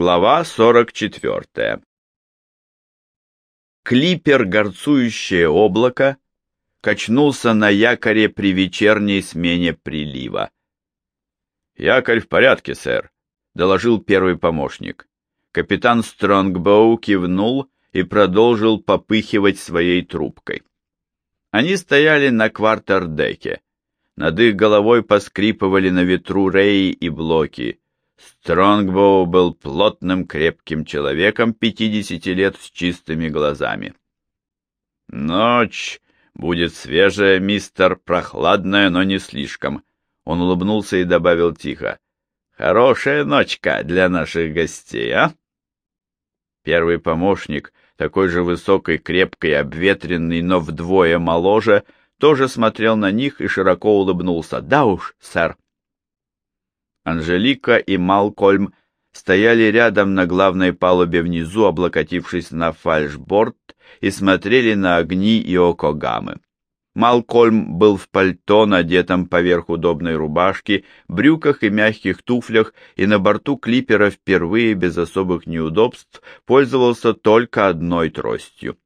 Глава 44. Клипер «Горцующее облако» качнулся на якоре при вечерней смене прилива. «Якорь в порядке, сэр», — доложил первый помощник. Капитан Стронгбоу кивнул и продолжил попыхивать своей трубкой. Они стояли на квартердеке. Над их головой поскрипывали на ветру реи и блоки. Стронгбоу был плотным, крепким человеком, пятидесяти лет с чистыми глазами. «Ночь будет свежая, мистер, прохладная, но не слишком», — он улыбнулся и добавил тихо. «Хорошая ночка для наших гостей, а?» Первый помощник, такой же высокий, крепкий, обветренный, но вдвое моложе, тоже смотрел на них и широко улыбнулся. «Да уж, сэр». Анжелика и Малкольм стояли рядом на главной палубе внизу, облокотившись на фальшборд, и смотрели на огни и окогамы. Малкольм был в пальто, надетом поверх удобной рубашки, брюках и мягких туфлях, и на борту клипера впервые без особых неудобств пользовался только одной тростью.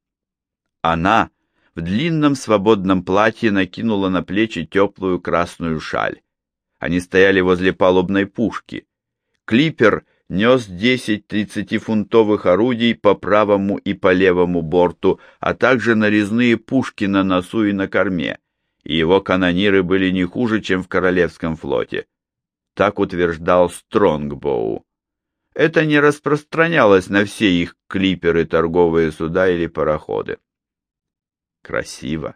Она в длинном свободном платье накинула на плечи теплую красную шаль. Они стояли возле палубной пушки. Клипер нес десять тридцатифунтовых орудий по правому и по левому борту, а также нарезные пушки на носу и на корме, и его канониры были не хуже, чем в Королевском флоте. Так утверждал Стронгбоу. Это не распространялось на все их клиперы, торговые суда или пароходы. Красиво.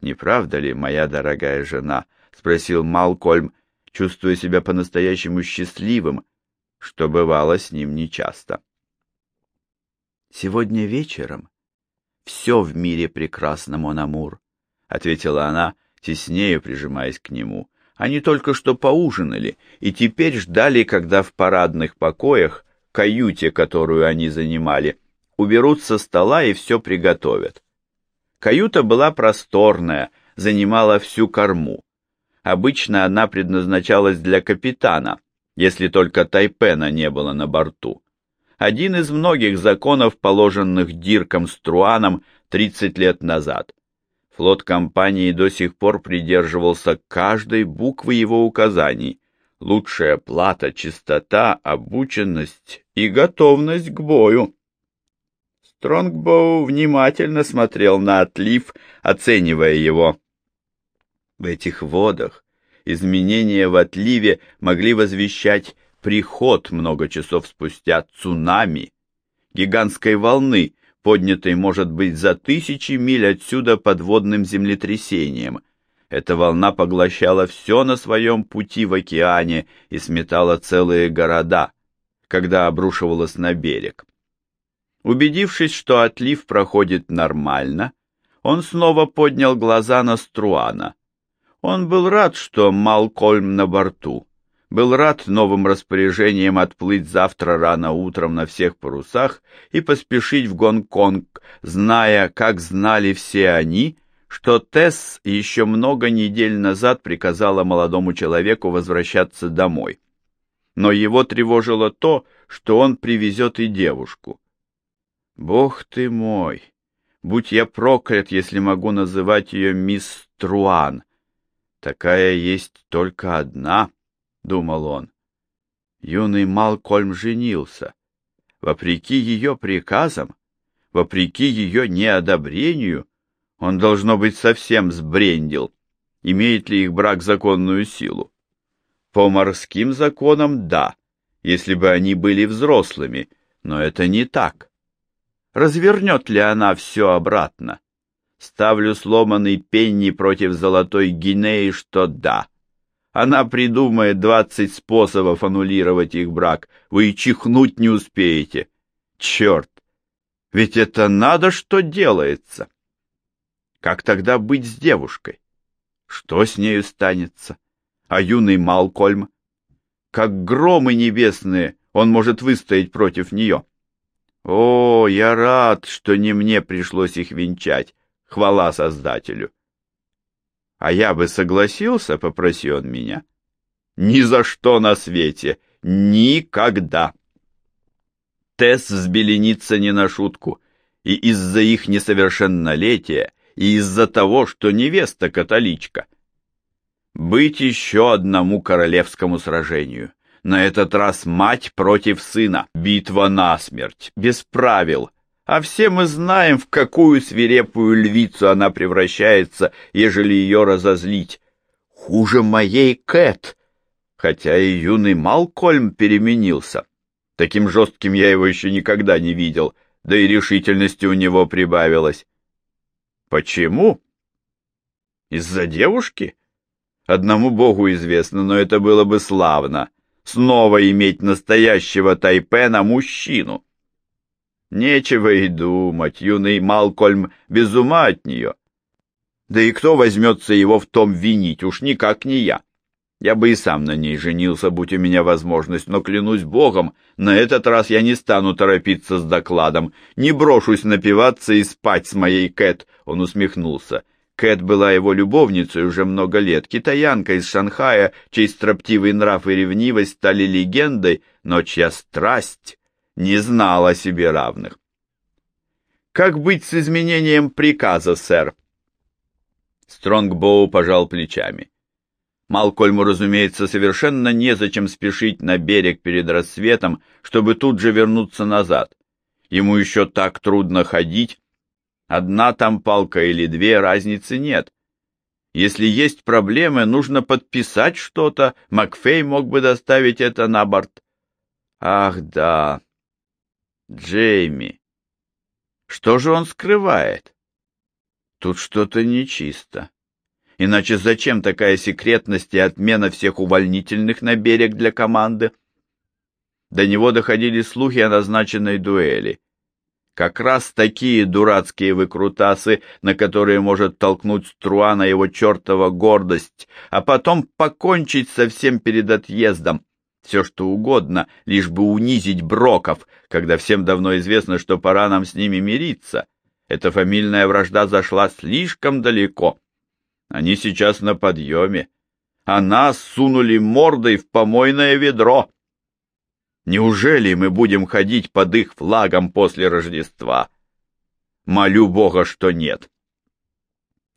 Не правда ли, моя дорогая жена? — спросил Малкольм, чувствуя себя по-настоящему счастливым, что бывало с ним нечасто. «Сегодня вечером все в мире прекрасно, Мономур», — ответила она, теснее прижимаясь к нему. Они только что поужинали и теперь ждали, когда в парадных покоях, каюте, которую они занимали, уберут со стола и все приготовят. Каюта была просторная, занимала всю корму. Обычно она предназначалась для капитана, если только Тайпена не было на борту. Один из многих законов, положенных Дирком Струаном 30 лет назад. Флот компании до сих пор придерживался каждой буквы его указаний. Лучшая плата, чистота, обученность и готовность к бою. Стронгбоу внимательно смотрел на отлив, оценивая его. В этих водах изменения в отливе могли возвещать приход много часов спустя цунами, гигантской волны, поднятой, может быть, за тысячи миль отсюда подводным землетрясением. Эта волна поглощала все на своем пути в океане и сметала целые города, когда обрушивалась на берег. Убедившись, что отлив проходит нормально, он снова поднял глаза на Струана. Он был рад, что Малкольм на борту. Был рад новым распоряжением отплыть завтра рано утром на всех парусах и поспешить в Гонконг, зная, как знали все они, что Тесс еще много недель назад приказала молодому человеку возвращаться домой. Но его тревожило то, что он привезет и девушку. Бог ты мой! Будь я проклят, если могу называть ее мисс Труан. Такая есть только одна, — думал он. Юный Малкольм женился. Вопреки ее приказам, вопреки ее неодобрению, он, должно быть, совсем сбрендил. Имеет ли их брак законную силу? По морским законам — да, если бы они были взрослыми, но это не так. Развернет ли она все обратно? Ставлю сломанный пенни против золотой гинеи, что да. Она придумает двадцать способов аннулировать их брак. Вы и чихнуть не успеете. Черт! Ведь это надо, что делается. Как тогда быть с девушкой? Что с нею станется? А юный Малкольм? Как громы небесные он может выстоять против нее. О, я рад, что не мне пришлось их венчать. Хвала Создателю. А я бы согласился, попроси он меня. Ни за что на свете, никогда. Тесс взбеленится не на шутку, и из-за их несовершеннолетия, и из-за того, что невеста католичка. Быть еще одному королевскому сражению. На этот раз мать против сына, битва насмерть, без правил. А все мы знаем, в какую свирепую львицу она превращается, ежели ее разозлить. Хуже моей Кэт, хотя и юный Малкольм переменился. Таким жестким я его еще никогда не видел, да и решительности у него прибавилось. Почему? Из-за девушки? Одному богу известно, но это было бы славно. Снова иметь настоящего тайпена мужчину. Нечего и думать, юный Малкольм без ума от нее. Да и кто возьмется его в том винить, уж никак не я. Я бы и сам на ней женился, будь у меня возможность, но, клянусь богом, на этот раз я не стану торопиться с докладом, не брошусь напиваться и спать с моей Кэт, он усмехнулся. Кэт была его любовницей уже много лет, китаянка из Шанхая, чей строптивый нрав и ревнивость стали легендой, но чья страсть не знала себе равных. «Как быть с изменением приказа, сэр?» Стронгбоу пожал плечами. Малкольму, разумеется, совершенно незачем спешить на берег перед рассветом, чтобы тут же вернуться назад. Ему еще так трудно ходить. Одна там палка или две, разницы нет. Если есть проблемы, нужно подписать что-то, Макфей мог бы доставить это на борт. Ах, да, Джейми. Что же он скрывает? Тут что-то нечисто. Иначе зачем такая секретность и отмена всех увольнительных на берег для команды? До него доходили слухи о назначенной дуэли. Как раз такие дурацкие выкрутасы, на которые может толкнуть Струана его чертова гордость, а потом покончить совсем перед отъездом. Все что угодно, лишь бы унизить Броков, когда всем давно известно, что пора нам с ними мириться. Эта фамильная вражда зашла слишком далеко. Они сейчас на подъеме, а нас сунули мордой в помойное ведро. Неужели мы будем ходить под их флагом после Рождества? Молю Бога, что нет.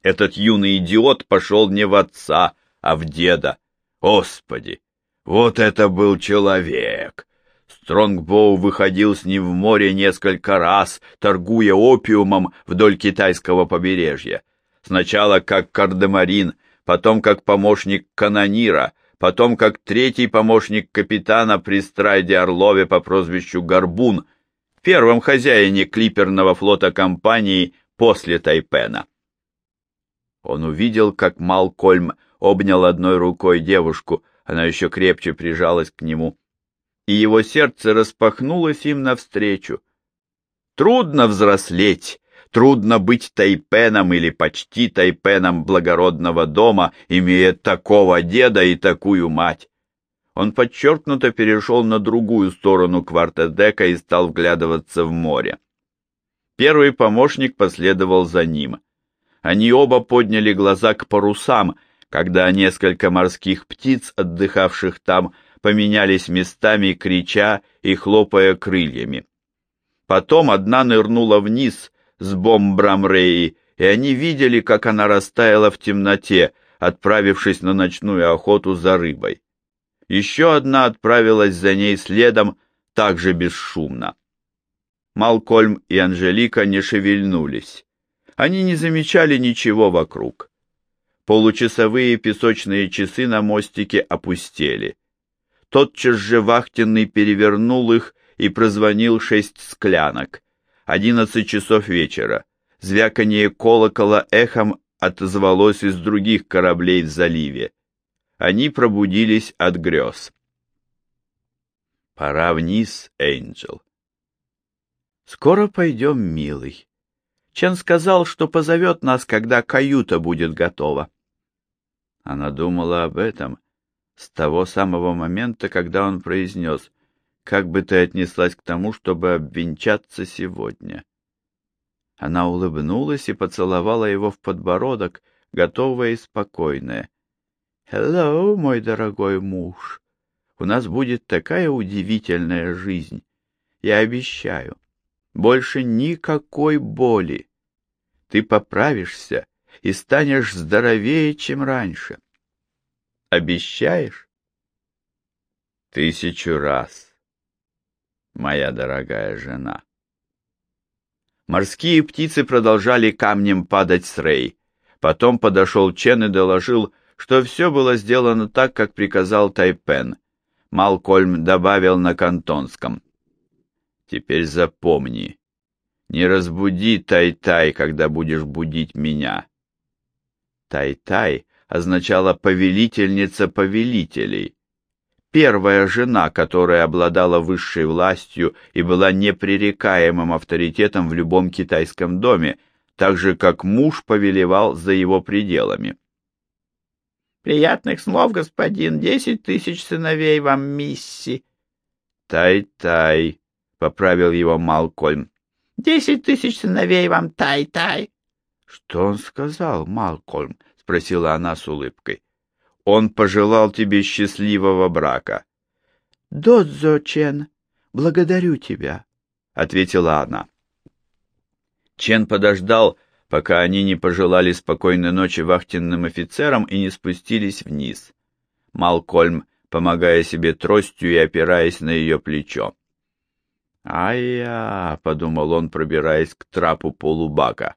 Этот юный идиот пошел не в отца, а в деда. Господи, вот это был человек! Стронгбоу выходил с ним в море несколько раз, торгуя опиумом вдоль китайского побережья. Сначала как кардемарин, потом как помощник канонира, потом как третий помощник капитана при Страйде Орлове по прозвищу Горбун, первом хозяине клиперного флота компании после Тайпена. Он увидел, как Малкольм обнял одной рукой девушку, она еще крепче прижалась к нему, и его сердце распахнулось им навстречу. Трудно взрослеть, Трудно быть тайпеном или почти тайпеном благородного дома, имея такого деда и такую мать. Он подчеркнуто перешел на другую сторону квартедека и стал вглядываться в море. Первый помощник последовал за ним. Они оба подняли глаза к парусам, когда несколько морских птиц, отдыхавших там, поменялись местами, крича и хлопая крыльями. Потом одна нырнула вниз, с бомбром Реи, и они видели, как она растаяла в темноте, отправившись на ночную охоту за рыбой. Еще одна отправилась за ней следом, также бесшумно. Малкольм и Анжелика не шевельнулись. Они не замечали ничего вокруг. Получасовые песочные часы на мостике опустели. Тотчас же вахтенный перевернул их и прозвонил шесть склянок. Одиннадцать часов вечера. Звяканье колокола эхом отозвалось из других кораблей в заливе. Они пробудились от грез. Пора вниз, Эйнджел. Скоро пойдем, милый. Чен сказал, что позовет нас, когда каюта будет готова. Она думала об этом с того самого момента, когда он произнес как бы ты отнеслась к тому, чтобы обвенчаться сегодня?» Она улыбнулась и поцеловала его в подбородок, готовая и спокойная. «Hello, мой дорогой муж! У нас будет такая удивительная жизнь. Я обещаю. Больше никакой боли. Ты поправишься и станешь здоровее, чем раньше. Обещаешь? Тысячу раз, моя дорогая жена. Морские птицы продолжали камнем падать с Рей. Потом подошел Чен и доложил, что все было сделано так, как приказал Тайпен. Малкольм добавил на кантонском. «Теперь запомни, не разбуди Тай-Тай, когда будешь будить меня». Тай-Тай означала «повелительница повелителей», первая жена, которая обладала высшей властью и была непререкаемым авторитетом в любом китайском доме, так же, как муж повелевал за его пределами. «Приятных слов, господин, десять тысяч сыновей вам, мисси!» «Тай-тай», — поправил его Малкольм. «Десять тысяч сыновей вам, тай-тай!» «Что он сказал, Малкольм?» — спросила она с улыбкой. Он пожелал тебе счастливого брака. — Додзо Чен, благодарю тебя, — ответила она. Чен подождал, пока они не пожелали спокойной ночи вахтенным офицерам и не спустились вниз. Малкольм, помогая себе тростью и опираясь на ее плечо. «Ай-я!» — подумал он, пробираясь к трапу полубака.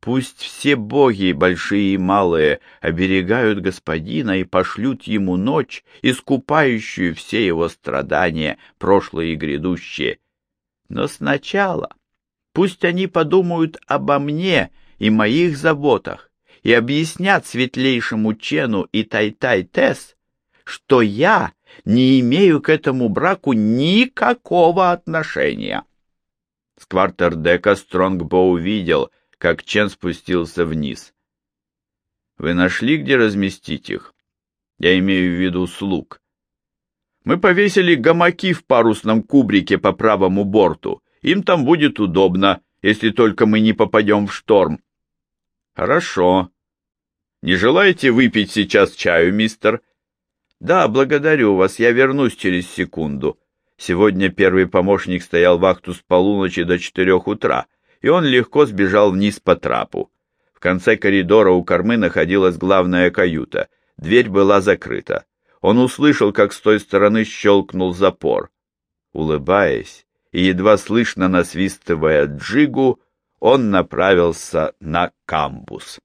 Пусть все боги, большие и малые, оберегают господина и пошлют ему ночь, искупающую все его страдания, прошлые и грядущие. Но сначала пусть они подумают обо мне и моих заботах и объяснят светлейшему Чену и Тай-Тай-Тес, что я не имею к этому браку никакого отношения. С квартердека Стронгбоу видел, как Чен спустился вниз. «Вы нашли, где разместить их? Я имею в виду слуг. Мы повесили гамаки в парусном кубрике по правому борту. Им там будет удобно, если только мы не попадем в шторм». «Хорошо. Не желаете выпить сейчас чаю, мистер?» «Да, благодарю вас, я вернусь через секунду». Сегодня первый помощник стоял вахту с полуночи до четырех утра и он легко сбежал вниз по трапу. В конце коридора у кормы находилась главная каюта. Дверь была закрыта. Он услышал, как с той стороны щелкнул запор. Улыбаясь и едва слышно насвистывая джигу, он направился на камбус.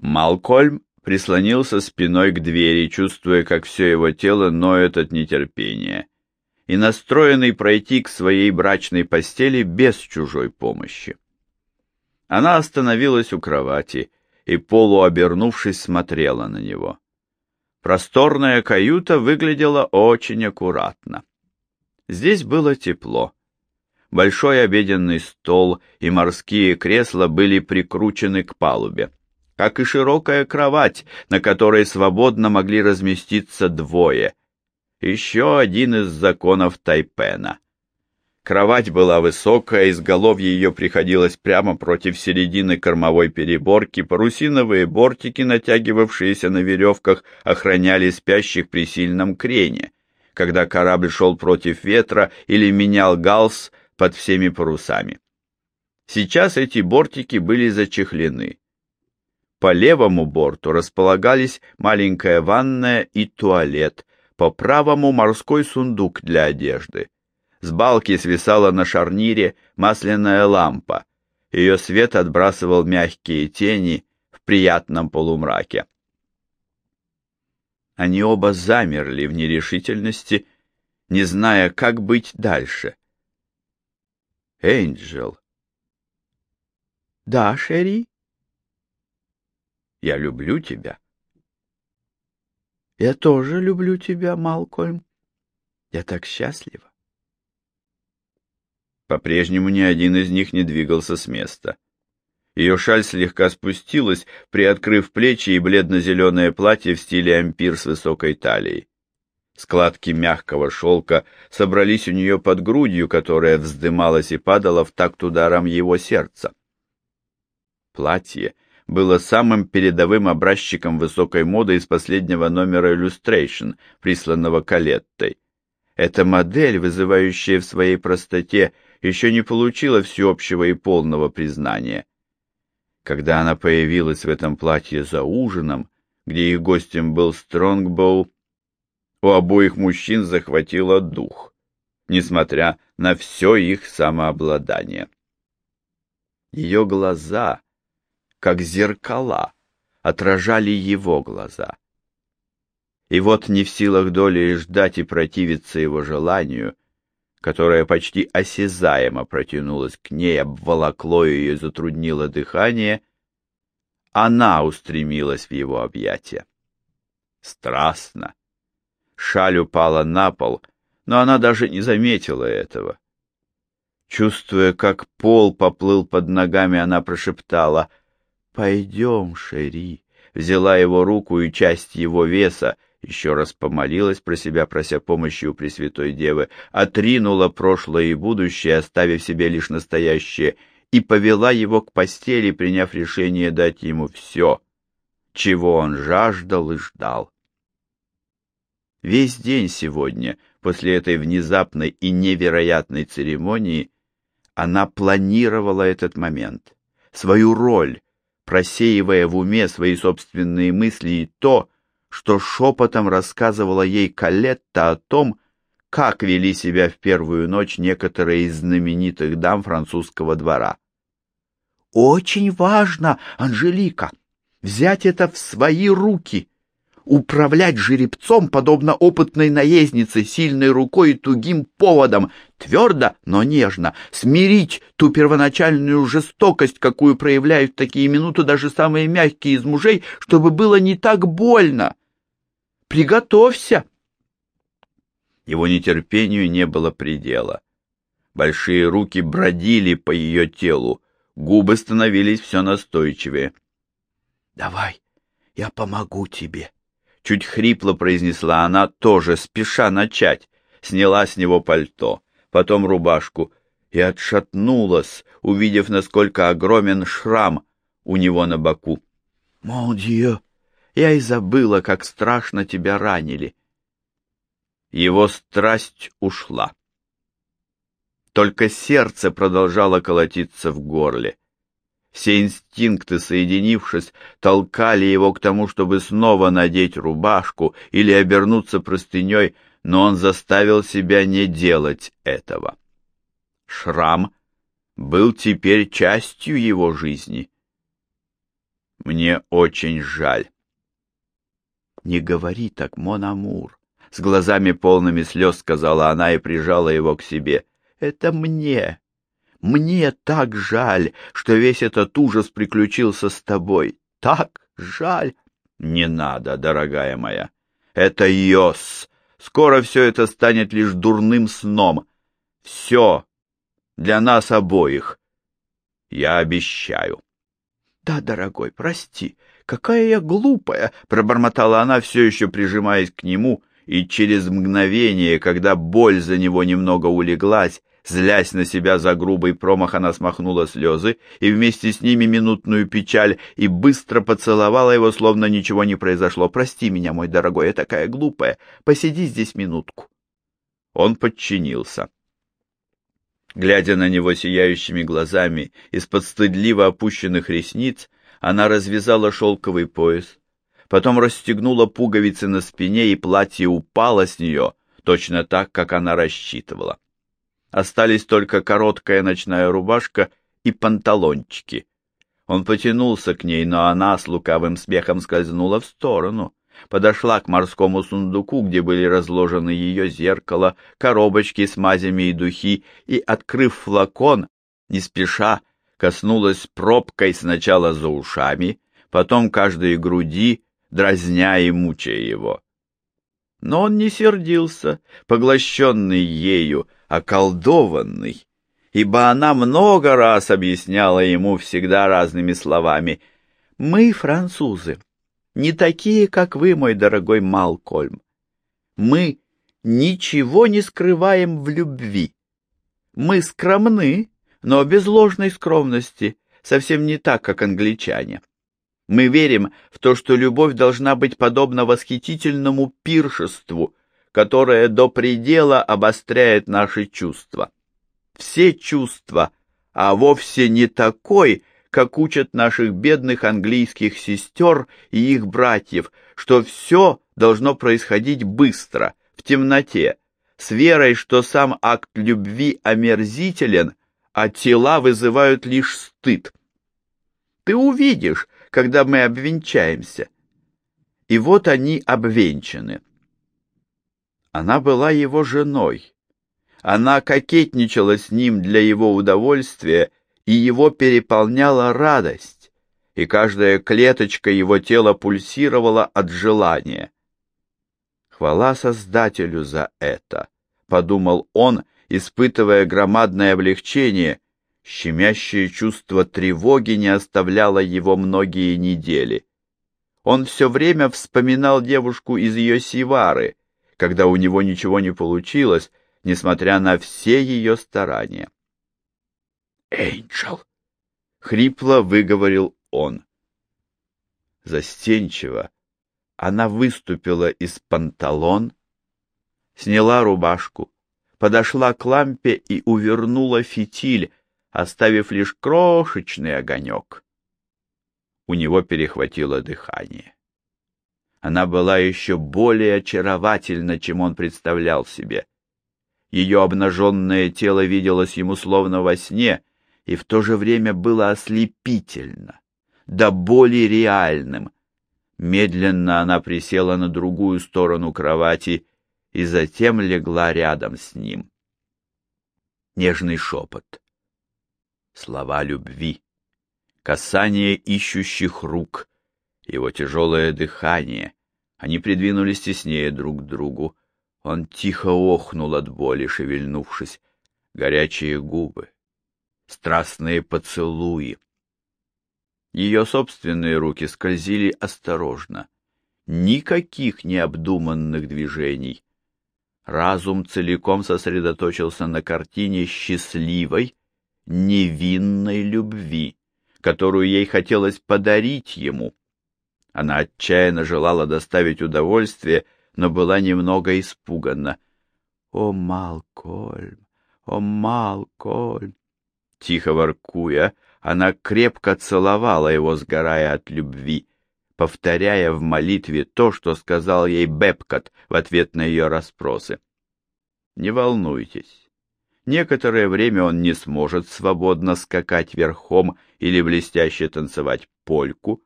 Малкольм прислонился спиной к двери, чувствуя, как все его тело ноет от нетерпения, и настроенный пройти к своей брачной постели без чужой помощи. Она остановилась у кровати и, полуобернувшись, смотрела на него. Просторная каюта выглядела очень аккуратно. Здесь было тепло. Большой обеденный стол и морские кресла были прикручены к палубе, как и широкая кровать, на которой свободно могли разместиться двое. Еще один из законов Тайпена — Кровать была высокая, изголовье ее приходилось прямо против середины кормовой переборки, парусиновые бортики, натягивавшиеся на веревках, охраняли спящих при сильном крене, когда корабль шел против ветра или менял галс под всеми парусами. Сейчас эти бортики были зачехлены. По левому борту располагались маленькая ванная и туалет, по правому морской сундук для одежды. С балки свисала на шарнире масляная лампа. Ее свет отбрасывал мягкие тени в приятном полумраке. Они оба замерли в нерешительности, не зная, как быть дальше. Энджел. Да, Шерри? Я люблю тебя. Я тоже люблю тебя, Малкольм. Я так счастлива. По-прежнему ни один из них не двигался с места. Ее шаль слегка спустилась, приоткрыв плечи и бледно-зеленое платье в стиле ампир с высокой талией. Складки мягкого шелка собрались у нее под грудью, которая вздымалась и падала в такт ударом его сердца. Платье было самым передовым образчиком высокой моды из последнего номера Illustration, присланного Калеттой. Эта модель, вызывающая в своей простоте, еще не получила всеобщего и полного признания. Когда она появилась в этом платье за ужином, где их гостем был Стронгбоу, у обоих мужчин захватило дух, несмотря на все их самообладание. Ее глаза, как зеркала, отражали его глаза. И вот не в силах доли ждать и противиться его желанию, которое почти осязаемо протянулось к ней, обволокло ее и затруднило дыхание, она устремилась в его объятия. Страстно. Шаль упала на пол, но она даже не заметила этого. Чувствуя, как пол поплыл под ногами, она прошептала «Пойдем, Шери», взяла его руку и часть его веса, еще раз помолилась про себя, прося помощи у Пресвятой Девы, отринула прошлое и будущее, оставив себе лишь настоящее, и повела его к постели, приняв решение дать ему все, чего он жаждал и ждал. Весь день сегодня, после этой внезапной и невероятной церемонии, она планировала этот момент, свою роль, просеивая в уме свои собственные мысли и то, что шепотом рассказывала ей Калетта о том, как вели себя в первую ночь некоторые из знаменитых дам французского двора. «Очень важно, Анжелика, взять это в свои руки», управлять жеребцом, подобно опытной наезднице, сильной рукой и тугим поводом, твердо, но нежно, смирить ту первоначальную жестокость, какую проявляют в такие минуты даже самые мягкие из мужей, чтобы было не так больно. Приготовься!» Его нетерпению не было предела. Большие руки бродили по ее телу, губы становились все настойчивее. «Давай, я помогу тебе», Чуть хрипло произнесла она, тоже спеша начать. Сняла с него пальто, потом рубашку и отшатнулась, увидев, насколько огромен шрам у него на боку. «Мон дьё, я и забыла, как страшно тебя ранили». Его страсть ушла. Только сердце продолжало колотиться в горле. Все инстинкты, соединившись, толкали его к тому, чтобы снова надеть рубашку или обернуться простыней, но он заставил себя не делать этого. Шрам был теперь частью его жизни. Мне очень жаль. «Не говори так, Монамур!» С глазами полными слез сказала она и прижала его к себе. «Это мне, мне так жаль, что весь этот ужас приключился с тобой. Так жаль. Не надо, дорогая моя. Это Йос. Скоро все это станет лишь дурным сном. Все для нас обоих. Я обещаю. Да, дорогой, прости. Какая я глупая, пробормотала она, все еще прижимаясь к нему, и через мгновение, когда боль за него немного улеглась, Злясь на себя за грубый промах, она смахнула слезы и вместе с ними минутную печаль и быстро поцеловала его, словно ничего не произошло. «Прости меня, мой дорогой, я такая глупая. Посиди здесь минутку». Он подчинился. Глядя на него сияющими глазами из-под стыдливо опущенных ресниц, она развязала шелковый пояс, потом расстегнула пуговицы на спине, и платье упало с нее, точно так, как она рассчитывала. Остались только короткая ночная рубашка и панталончики. Он потянулся к ней, но она с лукавым смехом скользнула в сторону. Подошла к морскому сундуку, где были разложены ее зеркало, коробочки с мазями и духи, и, открыв флакон, не спеша, коснулась пробкой сначала за ушами, потом каждой груди, дразня и мучая его. Но он не сердился, поглощенный ею, околдованный, ибо она много раз объясняла ему всегда разными словами. «Мы, французы, не такие, как вы, мой дорогой Малкольм. Мы ничего не скрываем в любви. Мы скромны, но без ложной скромности, совсем не так, как англичане. Мы верим в то, что любовь должна быть подобна восхитительному пиршеству, которое до предела обостряет наши чувства. Все чувства, а вовсе не такой, как учат наших бедных английских сестер и их братьев, что все должно происходить быстро, в темноте, с верой, что сам акт любви омерзителен, а тела вызывают лишь стыд. Ты увидишь, когда мы обвенчаемся. И вот они обвенчаны. Она была его женой. Она кокетничала с ним для его удовольствия, и его переполняла радость, и каждая клеточка его тела пульсировала от желания. Хвала Создателю за это, подумал он, испытывая громадное облегчение. Щемящее чувство тревоги не оставляло его многие недели. Он все время вспоминал девушку из ее сивары, когда у него ничего не получилось, несмотря на все ее старания. «Эйнджел!» — хрипло выговорил он. Застенчиво она выступила из панталон, сняла рубашку, подошла к лампе и увернула фитиль, оставив лишь крошечный огонек. У него перехватило дыхание. Она была еще более очаровательна, чем он представлял себе. Ее обнаженное тело виделось ему словно во сне, и в то же время было ослепительно, да более реальным. Медленно она присела на другую сторону кровати и затем легла рядом с ним. Нежный шепот. Слова любви. Касание ищущих рук. Его тяжелое дыхание. Они придвинулись теснее друг к другу. Он тихо охнул от боли, шевельнувшись. Горячие губы. Страстные поцелуи. Ее собственные руки скользили осторожно. Никаких необдуманных движений разум целиком сосредоточился на картине счастливой, невинной любви, которую ей хотелось подарить ему. Она отчаянно желала доставить удовольствие, но была немного испугана. «О, Малкольм! О, Малкольм!» Тихо воркуя, она крепко целовала его, сгорая от любви повторяя в молитве то, что сказал ей Бепкот в ответ на ее расспросы. «Не волнуйтесь. Некоторое время он не сможет свободно скакать верхом или блестяще танцевать польку,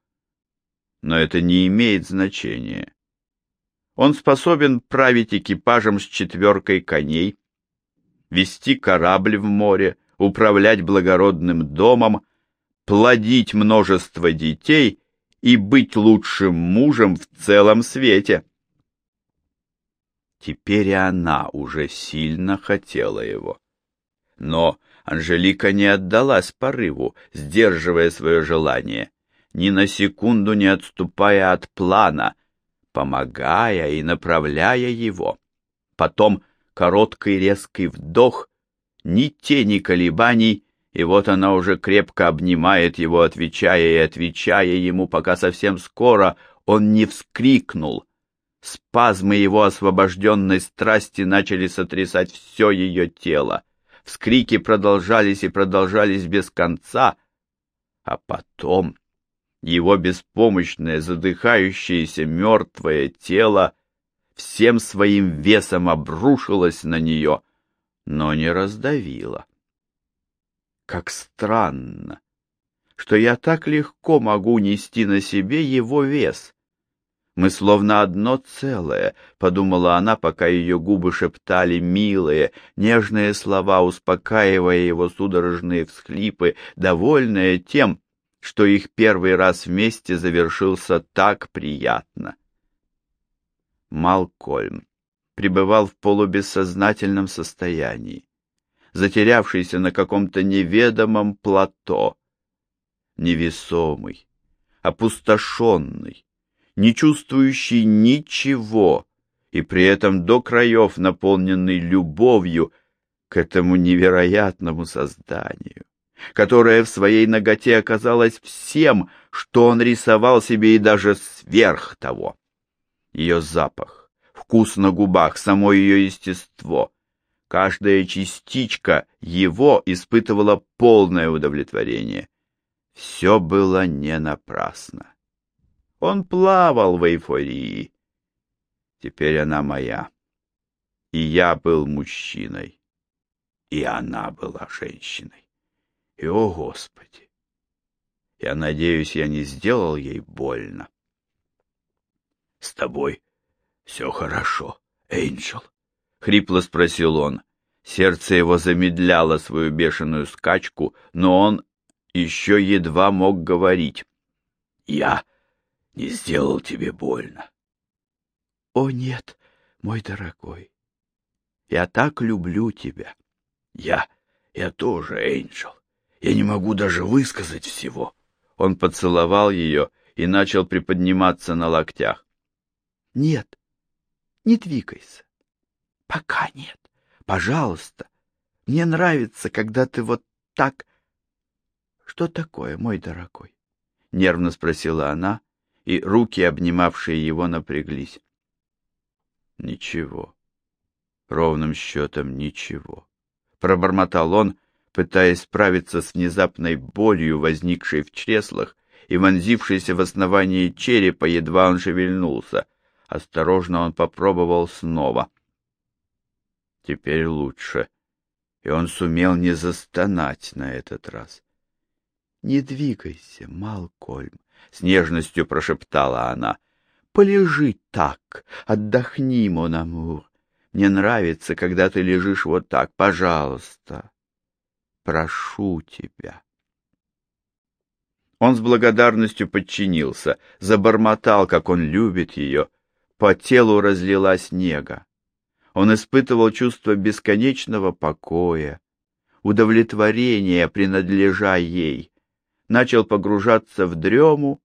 но это не имеет значения. Он способен править экипажем с четверкой коней, вести корабль в море, управлять благородным домом, плодить множество детей и быть лучшим мужем в целом свете. Теперь и она уже сильно хотела его. Но Анжелика не отдалась порыву, сдерживая свое желание, ни на секунду не отступая от плана, помогая и направляя его. Потом короткий резкий вдох, ни тени колебаний, и вот она уже крепко обнимает его, отвечая и отвечая ему, пока совсем скоро он не вскрикнул. Спазмы его освобожденной страсти начали сотрясать все ее тело. Вскрики продолжались и продолжались без конца, а потом его беспомощное, задыхающееся мертвое тело всем своим весом обрушилось на нее, но не раздавило. Как странно, что я так легко могу нести на себе его вес. Мы словно одно целое, — подумала она, пока ее губы шептали милые, нежные слова, успокаивая его судорожные всхлипы, довольная тем, что их первый раз вместе завершился так приятно. Малкольм пребывал в полубессознательном состоянии затерявшийся на каком-то неведомом плато, невесомый, опустошенный, не чувствующий ничего и при этом до краев наполненный любовью к этому невероятному созданию, которое в своей ноготе оказалось всем, что он рисовал себе и даже сверх того. Ее запах, вкус на губах, само ее естество. Каждая частичка его испытывала полное удовлетворение. Все было не напрасно. Он плавал в эйфории. Теперь она моя. И я был мужчиной, и она была женщиной. И, о Господи! Я надеюсь, я не сделал ей больно. — С тобой все хорошо, Эйнджел? — хрипло спросил он. Сердце его замедляло свою бешеную скачку, но он еще едва мог говорить. — Я не сделал тебе больно. — О, нет, мой дорогой, я так люблю тебя. Я, я тоже, Эйнджел. Я не могу даже высказать всего. Он поцеловал ее и начал приподниматься на локтях. — Нет, не двигайся. Пока нет. Пожалуйста. Мне нравится, когда ты вот так... Что такое, мой дорогой? Нервно спросила она, и руки, обнимавшие его, напряглись. Ничего. Ровным счетом ничего. Пробормотал он, пытаясь справиться с внезапной болью, возникшей в чреслах и вонзившейся в основание черепа, едва он шевельнулся. Осторожно он попробовал снова. Теперь лучше, и он сумел не застонать на этот раз. — Не двигайся, Малкольм, — с нежностью прошептала она. — Полежи так, отдохни, Монамур. Мне нравится, когда ты лежишь вот так. Пожалуйста, прошу тебя. Он с благодарностью подчинился, забормотал, как он любит ее. По телу разлилась нега. Он испытывал чувство бесконечного покоя, удовлетворения, принадлежа ей, начал погружаться в дрему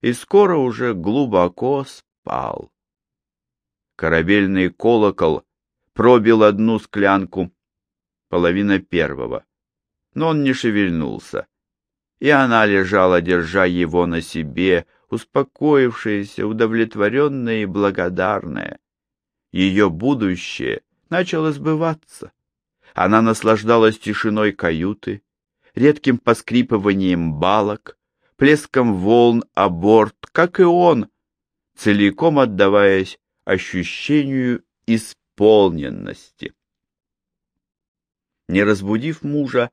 и скоро уже глубоко спал. Корабельный колокол пробил одну склянку, половина первого, но он не шевельнулся, и она лежала, держа его на себе, успокоившаяся, удовлетворенная и благодарная. Ее будущее начало сбываться. Она наслаждалась тишиной каюты, редким поскрипыванием балок, плеском волн о борт, как и он, целиком отдаваясь ощущению исполненности. Не разбудив мужа,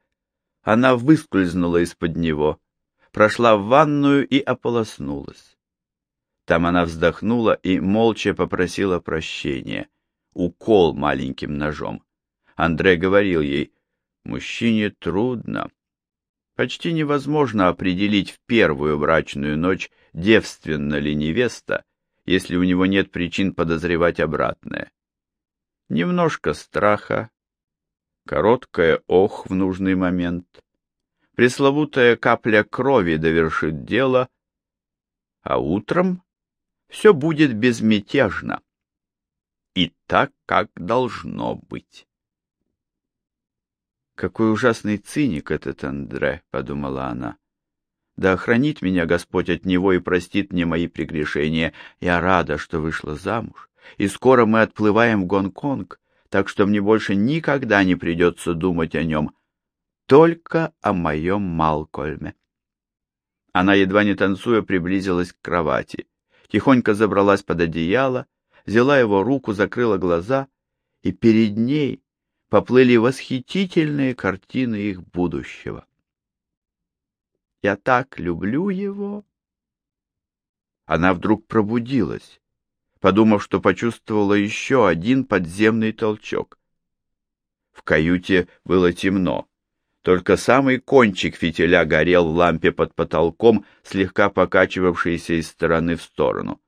она выскользнула из-под него, прошла в ванную и ополоснулась. Там она вздохнула и молча попросила прощения. Укол маленьким ножом. Андрей говорил ей, мужчине трудно. Почти невозможно определить в первую брачную ночь, девственна ли невеста, если у него нет причин подозревать обратное. Немножко страха, короткое ох в нужный момент, пресловутая капля крови довершит дело, а утром все будет безмятежно и так, как должно быть. «Какой ужасный циник этот Андре», — подумала она. «Да охранит меня Господь от него и простит мне мои прегрешения. Я рада, что вышла замуж, и скоро мы отплываем в Гонконг, так что мне больше никогда не придется думать о нем, только о моем Малкольме. Она, едва не танцуя, приблизилась к кровати, тихонько забралась под одеяло, взяла его руку, закрыла глаза, и перед ней поплыли восхитительные картины их будущего. «Я так люблю его!» Она вдруг пробудилась, подумав, что почувствовала еще один подземный толчок. В каюте было темно. Только самый кончик фитиля горел в лампе под потолком, слегка покачивавшейся из стороны в сторону.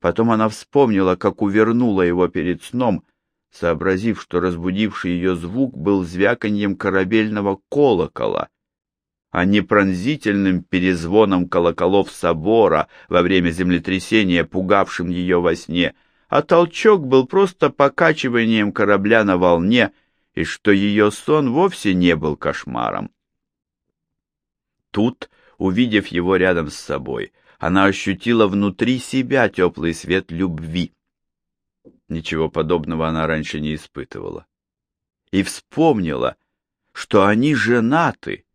Потом она вспомнила, как увернула его перед сном, сообразив, что разбудивший ее звук был звяканьем корабельного колокола, а не пронзительным перезвоном колоколов собора во время землетрясения, пугавшим ее во сне, а толчок был просто покачиванием корабля на волне — и что ее сон вовсе не был кошмаром. Тут, увидев его рядом с собой, она ощутила внутри себя теплый свет любви. Ничего подобного она раньше не испытывала. И вспомнила, что они женаты,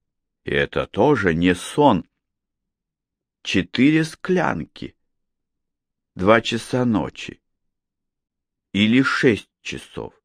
и это тоже не сон. Четыре склянки. Два часа ночи. Или шесть часов.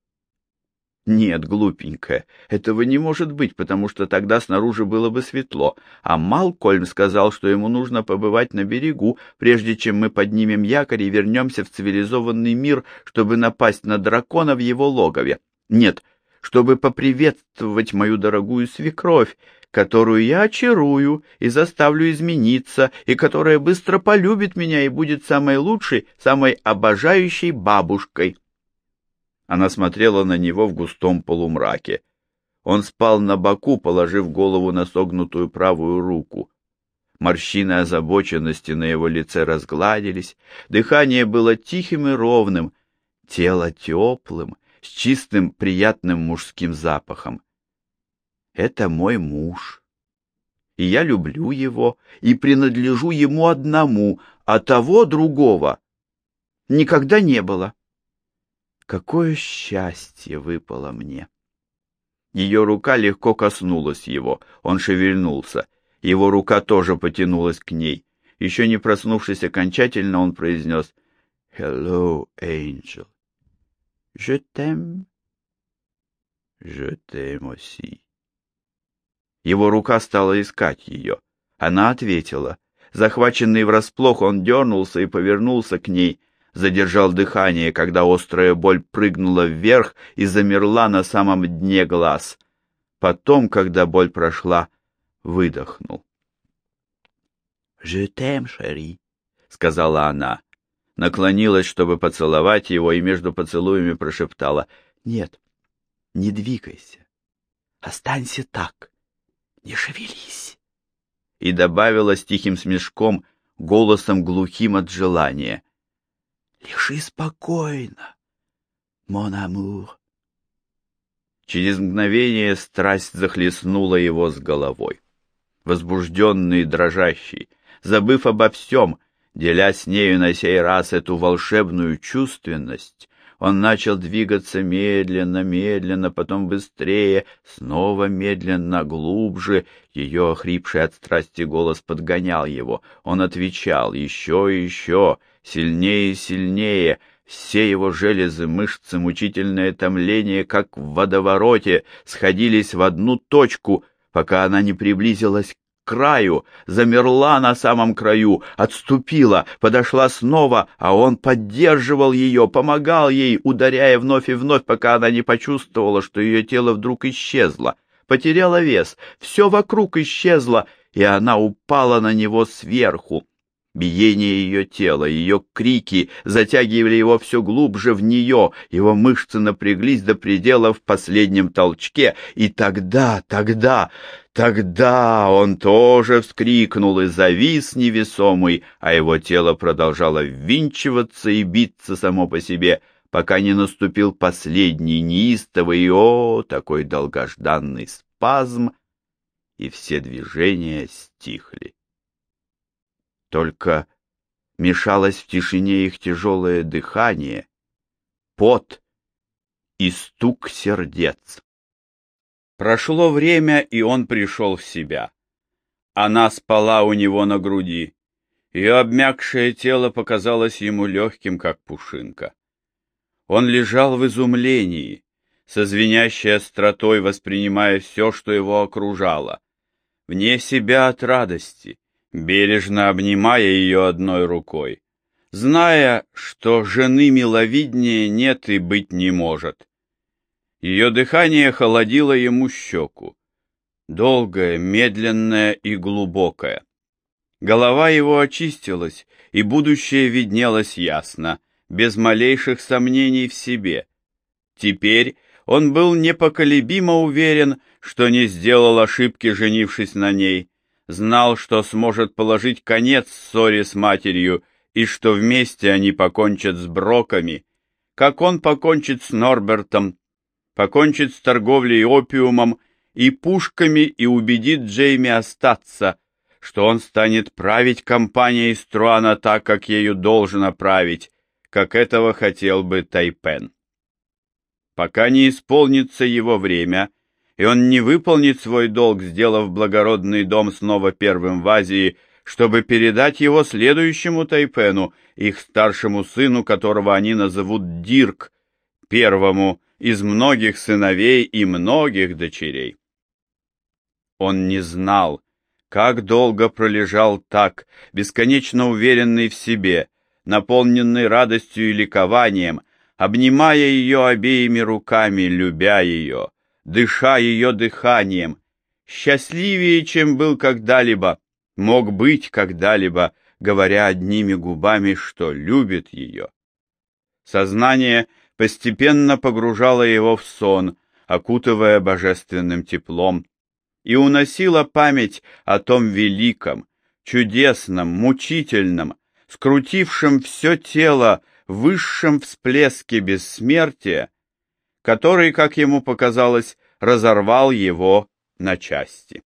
Нет, глупенькая, этого не может быть, потому что тогда снаружи было бы светло, а Малкольм сказал, что ему нужно побывать на берегу, прежде чем мы поднимем якорь и вернемся в цивилизованный мир, чтобы напасть на дракона в его логове. Нет, чтобы поприветствовать мою дорогую свекровь, которую я очарую и заставлю измениться, и которая быстро полюбит меня и будет самой лучшей, самой обожающей бабушкой. Она смотрела на него в густом полумраке. Он спал на боку, положив голову на согнутую правую руку. Морщины озабоченности на его лице разгладились, дыхание было тихим и ровным, тело теплым, с чистым приятным мужским запахом. Это мой муж, и я люблю его, и принадлежу ему одному, а того другого никогда не было. Какое счастье выпало мне! Ее рука легко коснулась его, он шевельнулся. Его рука тоже потянулась к ней. Еще не проснувшись окончательно, он произнес «Hello, Angel. Je t'aime. Je t'aime aussi». Его рука стала искать ее. Она ответила. Захваченный врасплох, он дернулся и повернулся к ней, задержал дыхание, когда острая боль прыгнула вверх и замерла на самом дне глаз. Потом, когда боль прошла, выдохнул. «Je t'aime, chérie», — сказала она. Наклонилась, чтобы поцеловать его, и между поцелуями прошептала. «Нет, не двигайся. Останься так. Не шевелись». И добавила с тихим смешком, голосом глухим от желания. Лежи спокойно, мон амур. Через мгновение страсть захлестнула его с головой. Возбужденный и дрожащий, забыв обо всем, деля с нею на сей раз эту волшебную чувственность, он начал двигаться медленно, медленно, потом быстрее, снова медленно, глубже. Ее охрипший от страсти голос подгонял его. Он отвечал еще еще, сильнее и сильнее. Все его железы, мышцы, мучительное томление, как в водовороте, сходились в одну точку, пока она не приблизилась краю, замерла на самом краю, отступила, подошла снова, а он поддерживал ее, помогал ей, ударяя вновь и вновь, пока она не почувствовала, что ее тело вдруг исчезло, потеряло вес, все вокруг исчезло, и она упала на него сверху. Биение ее тела, ее крики затягивали его все глубже в нее, его мышцы напряглись до предела в последнем толчке, и тогда, тогда, тогда он тоже вскрикнул и завис невесомый, а его тело продолжало ввинчиваться и биться само по себе, пока не наступил последний неистовый, о, такой долгожданный спазм, и все движения стихли. Только мешалось в тишине их тяжелое дыхание, пот и стук сердец. Прошло время, и он пришел в себя. Она спала у него на груди. Ее обмякшее тело показалось ему легким, как пушинка. Он лежал в изумлении, со звенящей остротой воспринимая все, что его окружало, вне себя от радости, бережно обнимая ее одной рукой, зная, что жены миловиднее нет и быть не может. Ее дыхание холодило ему щеку, долгое, медленное и глубокое. Голова его очистилась, и будущее виднелось ясно, без малейших сомнений в себе. Теперь он был непоколебимо уверен, что не сделал ошибки, женившись на ней, знал, что сможет положить конец ссоре с матерью и что вместе они покончат с Броками, как он покончит с Норбертом, покончит с торговлей опиумом и пушками и убедит Джейми остаться, что он станет править компанией Струана так, как ею должно править, как этого хотел бы Тайпен. Пока не исполнится его время, и он не выполнит свой долг, сделав благородный дом снова первым в Азии, чтобы передать его следующему Тайпену, их старшему сыну, которого они назовут Дирк, первому из многих сыновей и многих дочерей. Он не знал, как долго пролежал так, бесконечно уверенный в себе, наполненный радостью и ликованием, обнимая ее обеими руками, любя ее, дыша ее дыханием, счастливее, чем был когда-либо, мог быть когда-либо, говоря одними губами, что любит ее. Сознание постепенно погружало его в сон, окутывая божественным теплом, и уносила память о том великом, чудесном, мучительном, скрутившем все тело высшем всплеске бессмертия, который, как ему показалось, разорвал его на части.